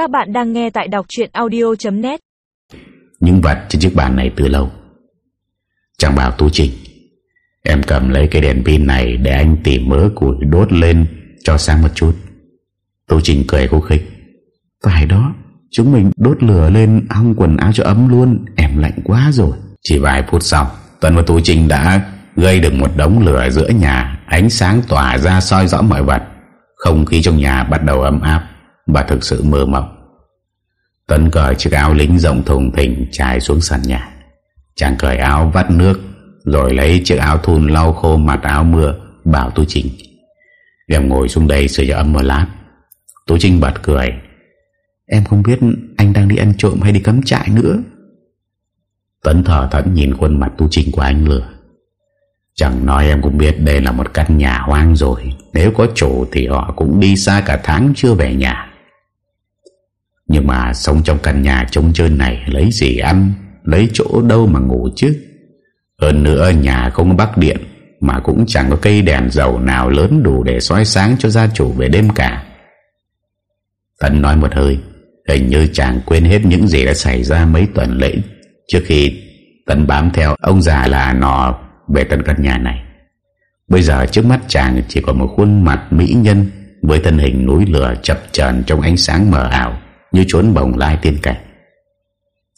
Các bạn đang nghe tại đọc chuyện audio.net Những vật trên chiếc bàn này từ lâu. Chàng bảo Tú Trinh, Em cầm lấy cái đèn pin này Để anh tìm mớ củi đốt lên Cho sáng một chút. Tú Trinh cười khúc khích. Phải đó, Chúng mình đốt lửa lên hong quần áo cho ấm luôn, Em lạnh quá rồi. Chỉ vài phút sau, Tuấn và Tú Trinh đã gây được một đống lửa giữa nhà, Ánh sáng tỏa ra soi rõ mọi vật. Không khí trong nhà bắt đầu ấm áp. Và thực sự mơ mộng. Tuấn cởi chiếc áo lính rộng thùng thình trải xuống sàn nhà. Chàng cởi áo vắt nước, Rồi lấy chiếc áo thun lau khô mặt áo mưa, Bảo Tú Trinh. Em ngồi xuống đây sửa cho ấm một lát. Tú Trinh bật cười. Em không biết anh đang đi ăn trộm hay đi cắm trại nữa. Tuấn thở thẫn nhìn khuôn mặt tú Trinh của anh lừa. Chẳng nói em cũng biết đây là một căn nhà hoang rồi. Nếu có chủ thì họ cũng đi xa cả tháng chưa về nhà. Nhưng mà sống trong căn nhà trống trơn này, Lấy gì ăn, Lấy chỗ đâu mà ngủ chứ? Hơn nữa, nhà không có bắc điện, Mà cũng chẳng có cây đèn dầu nào lớn đủ để soi sáng cho gia chủ về đêm cả. Tấn nói một hơi, Hình như chàng quên hết những gì đã xảy ra mấy tuần lễ Trước khi Tấn bám theo ông già là nọ về tận căn nhà này. Bây giờ trước mắt chàng chỉ có một khuôn mặt mỹ nhân Với thân hình núi lửa chập chờn trong ánh sáng mờ ảo. Như trốn bồng lai tiên cảnh.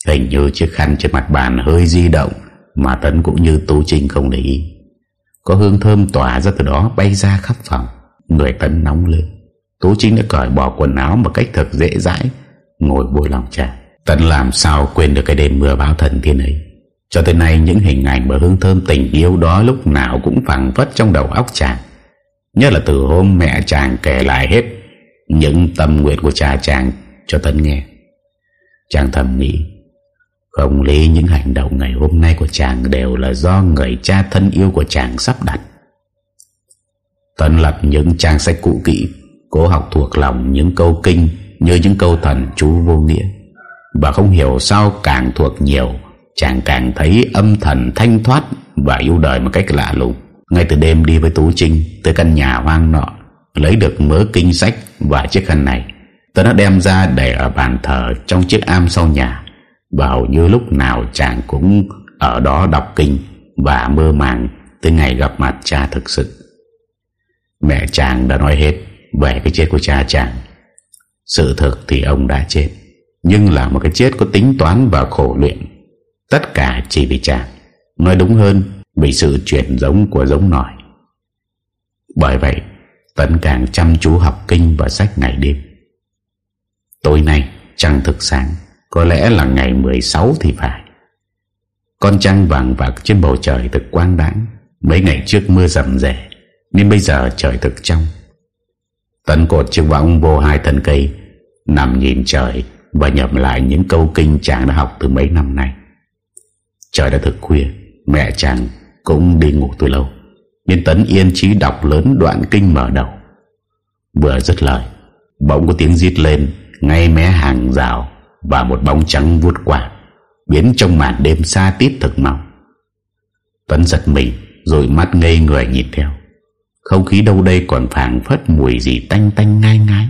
Hình như chiếc khăn trên mặt bàn hơi di động Mà Tấn cũng như Tú Trinh không để ý. Có hương thơm tỏa ra từ đó bay ra khắp phòng. Người Tấn nóng lên. Tú Trinh đã cởi bỏ quần áo một cách thật dễ dãi, Ngồi bôi lòng trà Tấn làm sao quên được cái đêm mưa báo thần thiên ấy? Cho tới nay những hình ảnh và hương thơm tình yêu đó Lúc nào cũng phẳng vất trong đầu óc chàng. Nhất là từ hôm mẹ chàng kể lại hết, Những tâm nguyện của cha chàng cho tân nghe. Chàng thầm nghĩ, Không lý những hành động ngày hôm nay của chàng Đều là do người cha thân yêu của chàng sắp đặt. Tấn lập những trang sách cũ kỹ, Cố học thuộc lòng những câu kinh Như những câu thần chú vô nghĩa. Và không hiểu sao càng thuộc nhiều, Chàng càng thấy âm thần thanh thoát Và yêu đời một cách lạ lùng. Ngay từ đêm đi với Tú Trinh, Tới căn nhà hoang nọ, Lấy được mớ kinh sách và chiếc khăn này. Tớ đã đem ra để ở bàn thờ Trong chiếc am sau nhà. Và hầu như lúc nào chàng cũng Ở đó đọc kinh Và mơ màng Tới ngày gặp mặt cha thực sự. Mẹ chàng đã nói hết Về cái chết của cha chàng. Sự thực thì ông đã chết, Nhưng là một cái chết có tính toán và khổ luyện. Tất cả chỉ vì chàng. Nói đúng hơn, Vì sự chuyển giống của giống nòi. Bởi vậy, Tấn càng chăm chú học kinh và sách ngày đêm. Tối nay trăng thực sáng Có lẽ là ngày 16 thì phải. Con trăng vàng vạc trên bầu trời thực quang đãng, Mấy ngày trước mưa rầm rẻ Nên bây giờ trời thực trong. Tấn cột chiếc võng vô hai thân cây, Nằm nhìn trời Và nhầm lại những câu kinh chàng đã học từ mấy năm nay. Trời đã thực khuya, Mẹ chàng cũng đi ngủ từ lâu Nên Tấn yên trí đọc lớn đoạn kinh mở đầu. Vừa dứt lời, Bỗng có tiếng giít lên ngay mé hàng rào Và một bóng trắng vuốt qua, Biến trong màn đêm xa tít thực mau. Tuấn giật mình, Rồi mắt ngây người nhìn theo. Không khí đâu đây còn phảng phất mùi gì tanh tanh ngai ngái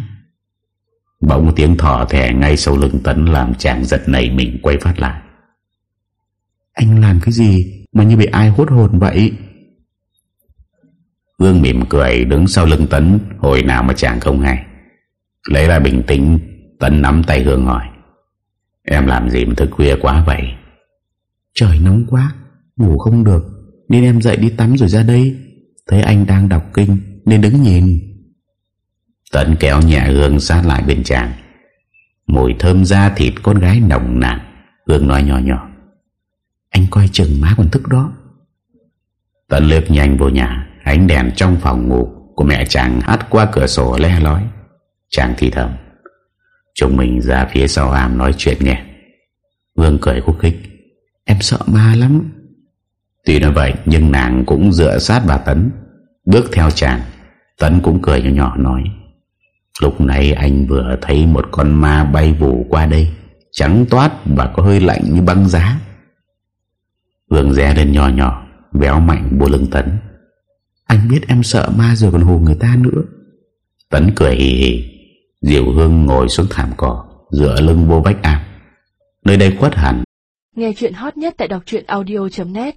Bỗng tiếng thỏ thẻ ngay sau lưng Tấn Làm chàng giật nảy mình quay phát lại. Anh làm cái gì Mà như bị ai hốt hồn vậy? Hương mỉm cười Đứng sau lưng Tấn Hồi nào mà chàng không hay. Lấy lại bình tĩnh Tấn nắm tay Hương hỏi. Em làm gì mà thức khuya quá vậy? Trời nóng quá Ngủ không được Nên em dậy đi tắm rồi ra đây. Thấy anh đang đọc kinh Nên đứng nhìn. Tấn kéo nhẹ Hương sát lại bên chàng. Mùi thơm da thịt con gái nồng nàn Hương nói nhỏ nhỏ. Anh coi chừng má còn thức đó. Tấn lướt nhanh vô nhà Ánh đèn trong phòng ngủ Của mẹ chàng hắt qua cửa sổ le lói. Chàng thì thầm Chúng mình ra phía sau am nói chuyện nghe. Hương cười khúc khích. Em sợ ma lắm. Tuy nói vậy nhưng nàng cũng dựa sát vào Tấn. Bước theo chàng Tấn cũng cười nhỏ nhỏ nói. Lúc này anh vừa thấy một con ma bay vù qua đây Trắng toát và có hơi lạnh như băng giá. Hương rẽ lên nhỏ nhỏ Béo mạnh bộ lưng Tấn. Anh biết em sợ ma rồi còn hù người ta nữa. Tấn cười hì hì Diệu Hương ngồi xuống thảm cỏ, Dựa lưng vô vách am Nơi đây khuất hẳn. Nghe chuyện hot nhất tại đọc audio.net